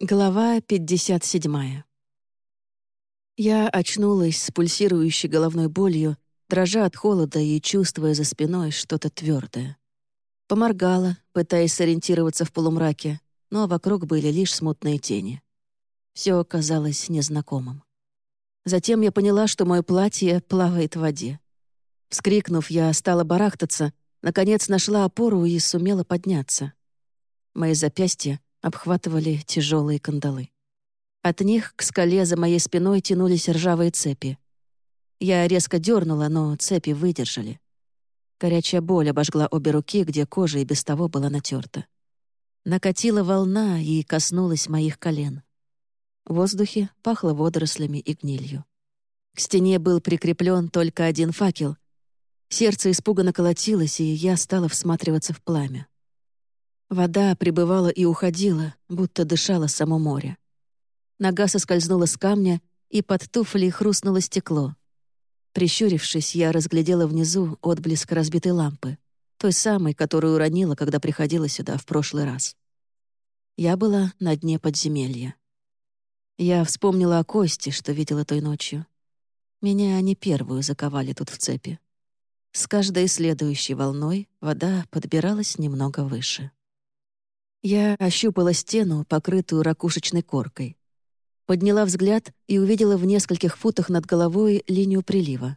Глава 57. Я очнулась с пульсирующей головной болью, дрожа от холода и чувствуя за спиной что-то твердое. Поморгала, пытаясь сориентироваться в полумраке, но вокруг были лишь смутные тени. Все казалось незнакомым. Затем я поняла, что мое платье плавает в воде. Вскрикнув, я стала барахтаться, наконец нашла опору и сумела подняться. Мои запястья обхватывали тяжелые кандалы. От них к скале за моей спиной тянулись ржавые цепи. Я резко дернула, но цепи выдержали. Горячая боль обожгла обе руки, где кожа и без того была натерта. Накатила волна и коснулась моих колен. В воздухе пахло водорослями и гнилью. К стене был прикреплен только один факел. Сердце испуганно колотилось, и я стала всматриваться в пламя. Вода прибывала и уходила, будто дышала само море. Нога соскользнула с камня, и под туфлей хрустнуло стекло. Прищурившись, я разглядела внизу отблеск разбитой лампы, той самой, которую уронила, когда приходила сюда в прошлый раз. Я была на дне подземелья. Я вспомнила о кости, что видела той ночью. Меня они первую заковали тут в цепи. С каждой следующей волной вода подбиралась немного выше. Я ощупала стену, покрытую ракушечной коркой. Подняла взгляд и увидела в нескольких футах над головой линию прилива.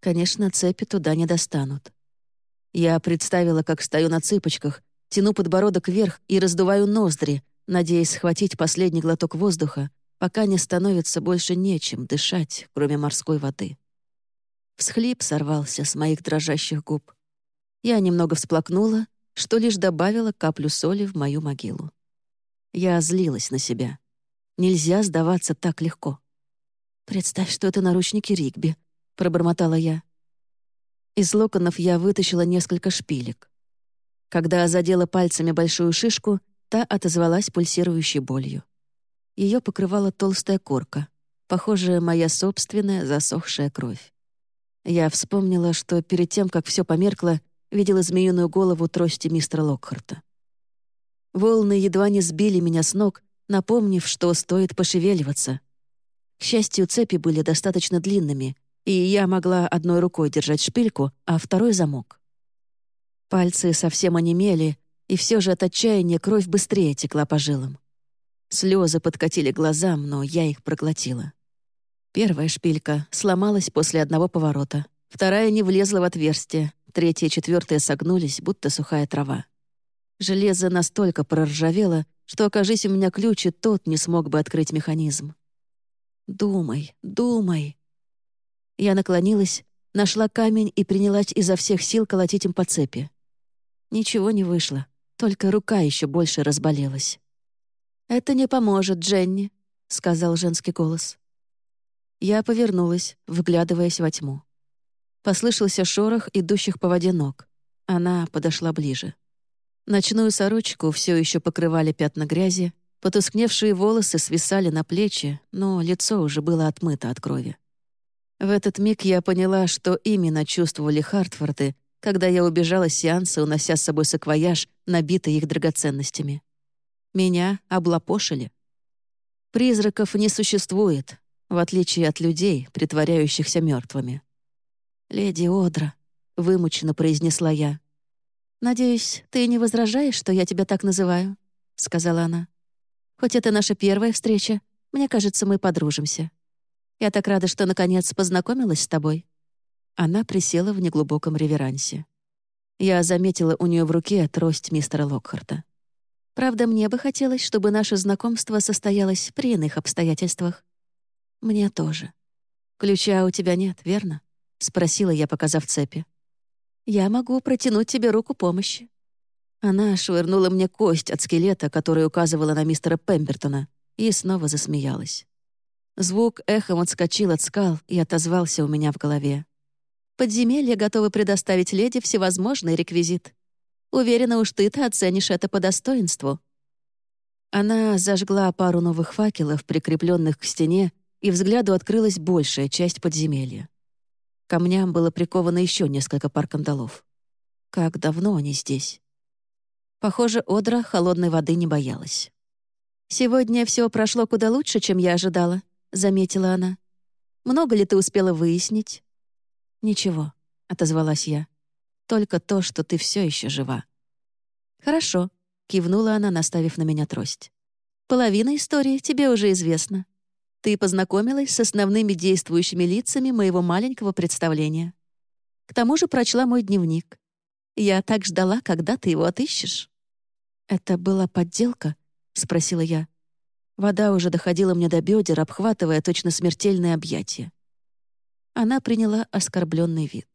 Конечно, цепи туда не достанут. Я представила, как стою на цыпочках, тяну подбородок вверх и раздуваю ноздри, надеясь схватить последний глоток воздуха, пока не становится больше нечем дышать, кроме морской воды. Всхлип сорвался с моих дрожащих губ. Я немного всплакнула что лишь добавило каплю соли в мою могилу. Я злилась на себя. Нельзя сдаваться так легко. «Представь, что это наручники Ригби», — пробормотала я. Из локонов я вытащила несколько шпилек. Когда задела пальцами большую шишку, та отозвалась пульсирующей болью. Ее покрывала толстая корка, похожая моя собственная засохшая кровь. Я вспомнила, что перед тем, как все померкло, видела змеиную голову трости мистера Локхарта. Волны едва не сбили меня с ног, напомнив, что стоит пошевеливаться. К счастью, цепи были достаточно длинными, и я могла одной рукой держать шпильку, а второй — замок. Пальцы совсем онемели, и все же от отчаяния кровь быстрее текла по жилам. Слезы подкатили глазам, но я их проглотила. Первая шпилька сломалась после одного поворота, вторая не влезла в отверстие, Третья и четвертая согнулись, будто сухая трава. Железо настолько проржавело, что, окажись у меня ключ, и тот не смог бы открыть механизм. «Думай, думай». Я наклонилась, нашла камень и принялась изо всех сил колотить им по цепи. Ничего не вышло, только рука еще больше разболелась. «Это не поможет, Дженни», — сказал женский голос. Я повернулась, вглядываясь во тьму. Послышался шорох идущих по воде ног. Она подошла ближе. Ночную сорочку все еще покрывали пятна грязи, потускневшие волосы свисали на плечи, но лицо уже было отмыто от крови. В этот миг я поняла, что именно чувствовали Хартфорды, когда я убежала с сеанса, унося с собой саквояж, набитый их драгоценностями. Меня облапошили. Призраков не существует, в отличие от людей, притворяющихся мертвыми. «Леди Одра», — вымученно произнесла я. «Надеюсь, ты не возражаешь, что я тебя так называю?» — сказала она. «Хоть это наша первая встреча, мне кажется, мы подружимся. Я так рада, что наконец познакомилась с тобой». Она присела в неглубоком реверансе. Я заметила у нее в руке трость мистера Локхарта. Правда, мне бы хотелось, чтобы наше знакомство состоялось при иных обстоятельствах. Мне тоже. Ключа у тебя нет, верно? — спросила я, показав цепи. «Я могу протянуть тебе руку помощи». Она швырнула мне кость от скелета, которая указывала на мистера Пембертона, и снова засмеялась. Звук эхом отскочил от скал и отозвался у меня в голове. «Подземелье готовы предоставить леди всевозможный реквизит. Уверена, уж ты-то оценишь это по достоинству». Она зажгла пару новых факелов, прикрепленных к стене, и взгляду открылась большая часть подземелья камням было приковано еще несколько пар кандалов. Как давно они здесь? Похоже, Одра холодной воды не боялась. «Сегодня все прошло куда лучше, чем я ожидала», — заметила она. «Много ли ты успела выяснить?» «Ничего», — отозвалась я. «Только то, что ты все еще жива». «Хорошо», — кивнула она, наставив на меня трость. «Половина истории тебе уже известна. Ты познакомилась с основными действующими лицами моего маленького представления. К тому же прочла мой дневник. Я так ждала, когда ты его отыщешь». «Это была подделка?» — спросила я. Вода уже доходила мне до бедер, обхватывая точно смертельное объятие. Она приняла оскорбленный вид.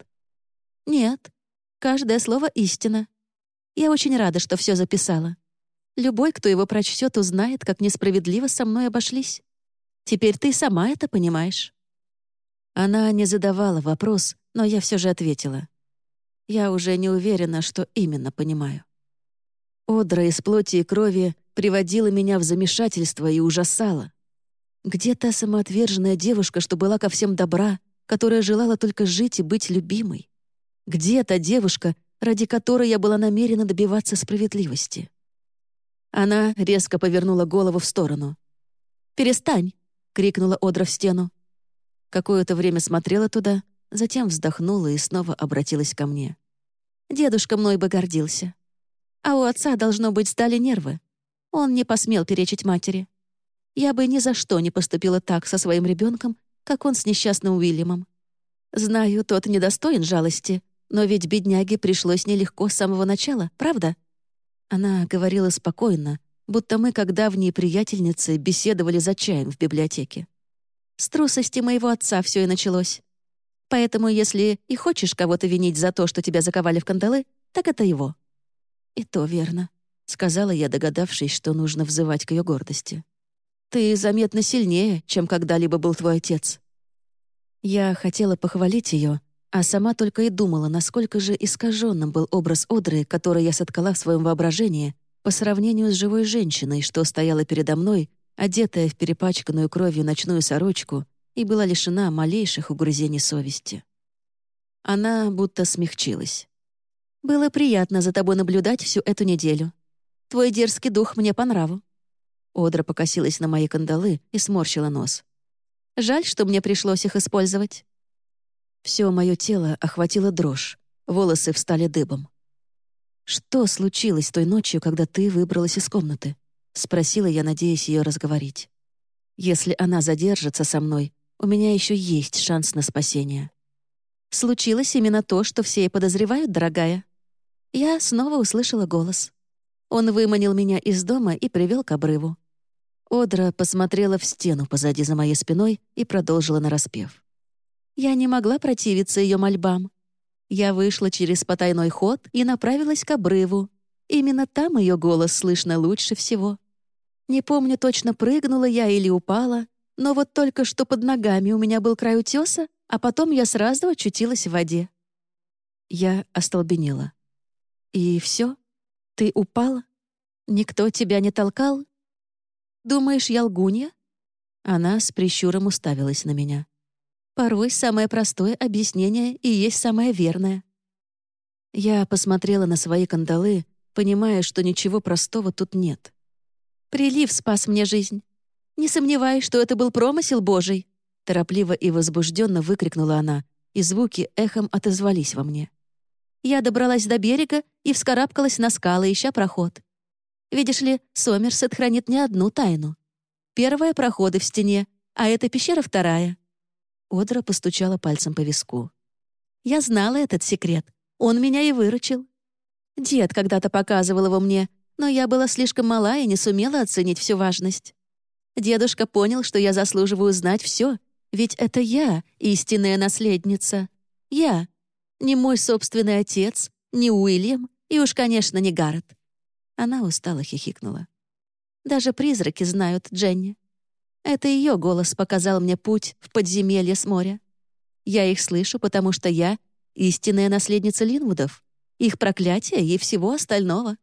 «Нет, каждое слово — истина. Я очень рада, что все записала. Любой, кто его прочтет, узнает, как несправедливо со мной обошлись. Теперь ты сама это понимаешь». Она не задавала вопрос, но я все же ответила. Я уже не уверена, что именно понимаю. Одра из плоти и крови приводила меня в замешательство и ужасала. Где та самоотверженная девушка, что была ко всем добра, которая желала только жить и быть любимой? Где та девушка, ради которой я была намерена добиваться справедливости? Она резко повернула голову в сторону. «Перестань!» — крикнула Одра в стену. Какое-то время смотрела туда, затем вздохнула и снова обратилась ко мне. «Дедушка мной бы гордился. А у отца, должно быть, стали нервы. Он не посмел перечить матери. Я бы ни за что не поступила так со своим ребенком, как он с несчастным Уильямом. Знаю, тот недостоин жалости, но ведь бедняге пришлось нелегко с самого начала, правда? Она говорила спокойно, будто мы, как давние приятельницы, беседовали за чаем в библиотеке. С трусости моего отца все и началось. Поэтому, если и хочешь кого-то винить за то, что тебя заковали в кандалы, так это его. И то верно. — сказала я, догадавшись, что нужно взывать к ее гордости. «Ты заметно сильнее, чем когда-либо был твой отец». Я хотела похвалить ее, а сама только и думала, насколько же искаженным был образ Одры, который я соткала в своем воображении, по сравнению с живой женщиной, что стояла передо мной, одетая в перепачканную кровью ночную сорочку и была лишена малейших угрызений совести. Она будто смягчилась. «Было приятно за тобой наблюдать всю эту неделю. Твой дерзкий дух мне по нраву». Одра покосилась на мои кандалы и сморщила нос. «Жаль, что мне пришлось их использовать». Все мое тело охватило дрожь, волосы встали дыбом. «Что случилось той ночью, когда ты выбралась из комнаты?» — спросила я, надеясь ее разговорить. «Если она задержится со мной, у меня еще есть шанс на спасение». «Случилось именно то, что все и подозревают, дорогая». Я снова услышала голос. Он выманил меня из дома и привел к обрыву. Одра посмотрела в стену позади за моей спиной и продолжила нараспев. Я не могла противиться ее мольбам. Я вышла через потайной ход и направилась к обрыву. Именно там ее голос слышно лучше всего. Не помню, точно прыгнула я или упала, но вот только что под ногами у меня был край утеса, а потом я сразу очутилась в воде. Я остолбенела. И все? Ты упала? Никто тебя не толкал? Думаешь, я лгунья?» Она с прищуром уставилась на меня. «Порой самое простое объяснение и есть самое верное». Я посмотрела на свои кандалы, понимая, что ничего простого тут нет. «Прилив спас мне жизнь. Не сомневаюсь, что это был промысел Божий», торопливо и возбужденно выкрикнула она, и звуки эхом отозвались во мне. Я добралась до берега и вскарабкалась на скалы, ища проход. Видишь ли, Сомерсет хранит не одну тайну. Первая — проходы в стене, а эта пещера вторая. Одра постучала пальцем по виску. Я знала этот секрет. Он меня и выручил. Дед когда-то показывал его мне, но я была слишком мала и не сумела оценить всю важность. Дедушка понял, что я заслуживаю знать все, ведь это я, истинная наследница. Я, не мой собственный отец, не Уильям и уж, конечно, не Гаррет. Она устало хихикнула. Даже призраки знают Дженни. Это ее голос показал мне путь в подземелье с моря. Я их слышу, потому что я — истинная наследница Линвудов, их проклятия и всего остального.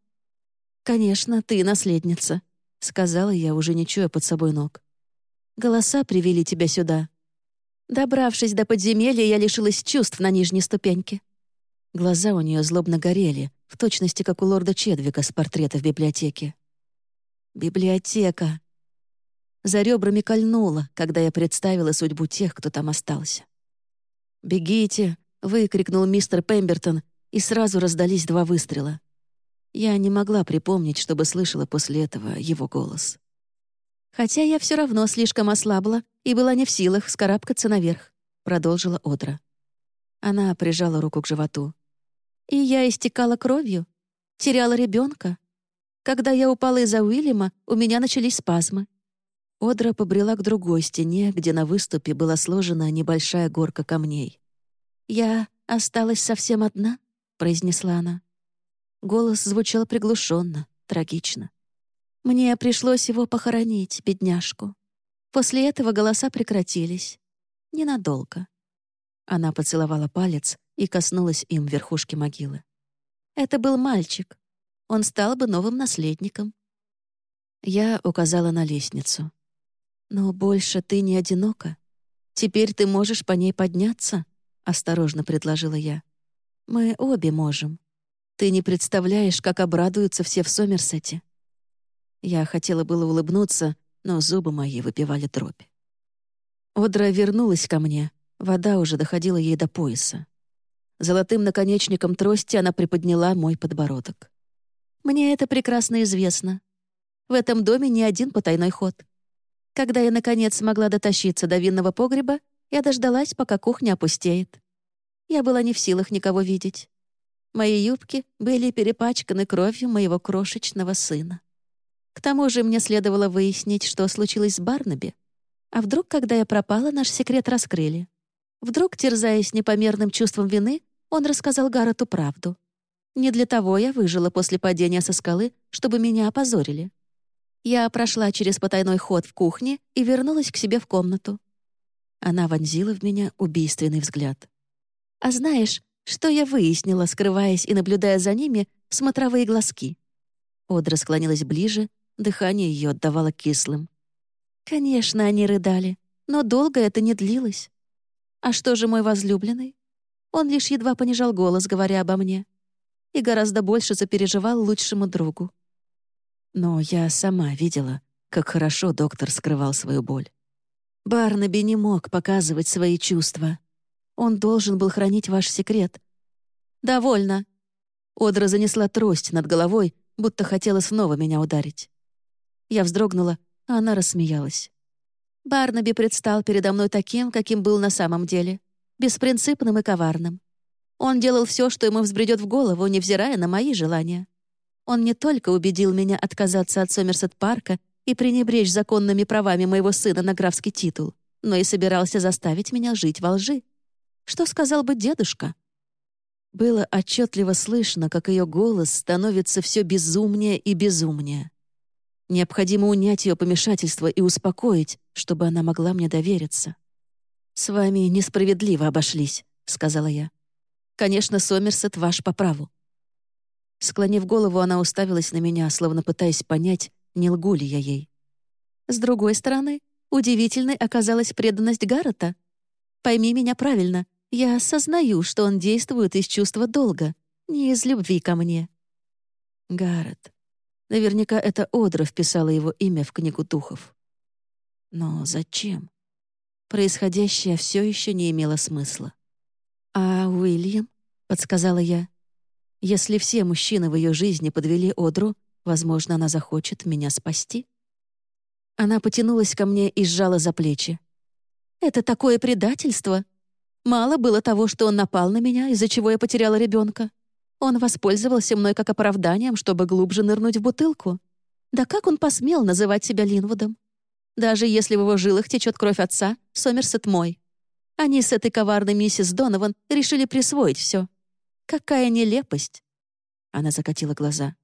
«Конечно, ты наследница», — сказала я, уже не чуя под собой ног. «Голоса привели тебя сюда, Добравшись до подземелья, я лишилась чувств на нижней ступеньке. Глаза у нее злобно горели, в точности как у лорда Чедвика с портрета в библиотеке. «Библиотека», За ребрами кольнуло, когда я представила судьбу тех, кто там остался. «Бегите!» — выкрикнул мистер Пембертон, и сразу раздались два выстрела. Я не могла припомнить, чтобы слышала после этого его голос. «Хотя я все равно слишком ослабла и была не в силах вскарабкаться наверх», — продолжила Одра. Она прижала руку к животу. «И я истекала кровью, теряла ребенка. Когда я упала из-за Уильяма, у меня начались спазмы. Одра побрела к другой стене, где на выступе была сложена небольшая горка камней. «Я осталась совсем одна», — произнесла она. Голос звучал приглушенно, трагично. «Мне пришлось его похоронить, бедняжку. После этого голоса прекратились. Ненадолго». Она поцеловала палец и коснулась им верхушки могилы. «Это был мальчик. Он стал бы новым наследником». Я указала на лестницу. «Но больше ты не одинока. Теперь ты можешь по ней подняться», — осторожно предложила я. «Мы обе можем. Ты не представляешь, как обрадуются все в Сомерсете». Я хотела было улыбнуться, но зубы мои выпивали дробь. Одра вернулась ко мне. Вода уже доходила ей до пояса. Золотым наконечником трости она приподняла мой подбородок. «Мне это прекрасно известно. В этом доме не один потайной ход. Когда я, наконец, смогла дотащиться до винного погреба, я дождалась, пока кухня опустеет. Я была не в силах никого видеть. Мои юбки были перепачканы кровью моего крошечного сына. К тому же мне следовало выяснить, что случилось с Барнаби. А вдруг, когда я пропала, наш секрет раскрыли? Вдруг, терзаясь непомерным чувством вины, он рассказал Гаррету правду. Не для того я выжила после падения со скалы, чтобы меня опозорили. Я прошла через потайной ход в кухне и вернулась к себе в комнату. Она вонзила в меня убийственный взгляд. «А знаешь, что я выяснила, скрываясь и наблюдая за ними, смотровые глазки?» Одра склонилась ближе, дыхание ее отдавало кислым. «Конечно, они рыдали, но долго это не длилось. А что же мой возлюбленный? Он лишь едва понижал голос, говоря обо мне, и гораздо больше запереживал лучшему другу. Но я сама видела, как хорошо доктор скрывал свою боль. Барнаби не мог показывать свои чувства. Он должен был хранить ваш секрет. «Довольно!» Одра занесла трость над головой, будто хотела снова меня ударить. Я вздрогнула, а она рассмеялась. Барнаби предстал передо мной таким, каким был на самом деле, беспринципным и коварным. Он делал все, что ему взбредет в голову, невзирая на мои желания. Он не только убедил меня отказаться от Сомерсет-парка и пренебречь законными правами моего сына на графский титул, но и собирался заставить меня жить во лжи. Что сказал бы дедушка? Было отчетливо слышно, как ее голос становится все безумнее и безумнее. Необходимо унять ее помешательство и успокоить, чтобы она могла мне довериться. «С вами несправедливо обошлись», — сказала я. «Конечно, Сомерсет ваш по праву. Склонив голову, она уставилась на меня, словно пытаясь понять, не лгу ли я ей. С другой стороны, удивительной оказалась преданность Гаррета. Пойми меня правильно, я осознаю, что он действует из чувства долга, не из любви ко мне. Гаррет. Наверняка это Одра вписала его имя в книгу духов. Но зачем? Происходящее все еще не имело смысла. «А Уильям?» — подсказала я. Если все мужчины в ее жизни подвели Одру, возможно, она захочет меня спасти. Она потянулась ко мне и сжала за плечи. «Это такое предательство! Мало было того, что он напал на меня, из-за чего я потеряла ребенка. Он воспользовался мной как оправданием, чтобы глубже нырнуть в бутылку. Да как он посмел называть себя Линвудом? Даже если в его жилах течет кровь отца, Сомерсет мой. Они с этой коварной миссис Донован решили присвоить все. Какая нелепость!» Она закатила глаза.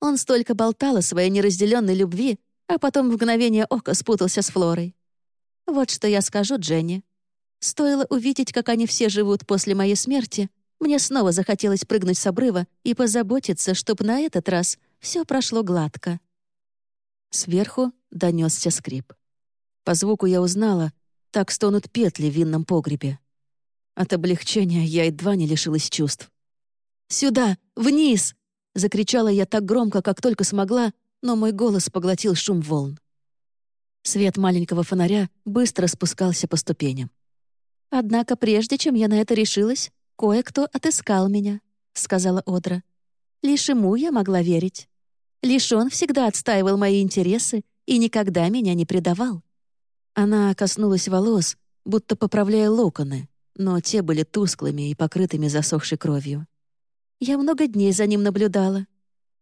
Он столько болтал о своей неразделенной любви, а потом в мгновение ока спутался с Флорой. Вот что я скажу Дженни. Стоило увидеть, как они все живут после моей смерти, мне снова захотелось прыгнуть с обрыва и позаботиться, чтобы на этот раз все прошло гладко. Сверху донесся скрип. По звуку я узнала, так стонут петли в винном погребе. От облегчения я едва не лишилась чувств. «Сюда! Вниз!» — закричала я так громко, как только смогла, но мой голос поглотил шум волн. Свет маленького фонаря быстро спускался по ступеням. «Однако прежде чем я на это решилась, кое-кто отыскал меня», — сказала Одра. «Лишь ему я могла верить. Лишь он всегда отстаивал мои интересы и никогда меня не предавал». Она коснулась волос, будто поправляя локоны, но те были тусклыми и покрытыми засохшей кровью. Я много дней за ним наблюдала.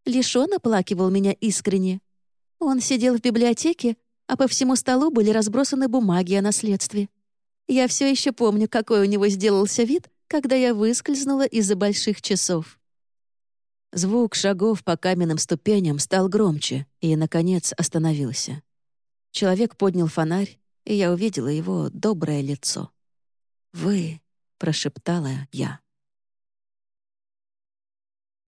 Лишь он оплакивал меня искренне. Он сидел в библиотеке, а по всему столу были разбросаны бумаги о наследстве. Я все еще помню, какой у него сделался вид, когда я выскользнула из-за больших часов. Звук шагов по каменным ступеням стал громче и, наконец, остановился. Человек поднял фонарь, и я увидела его доброе лицо. «Вы», — прошептала я.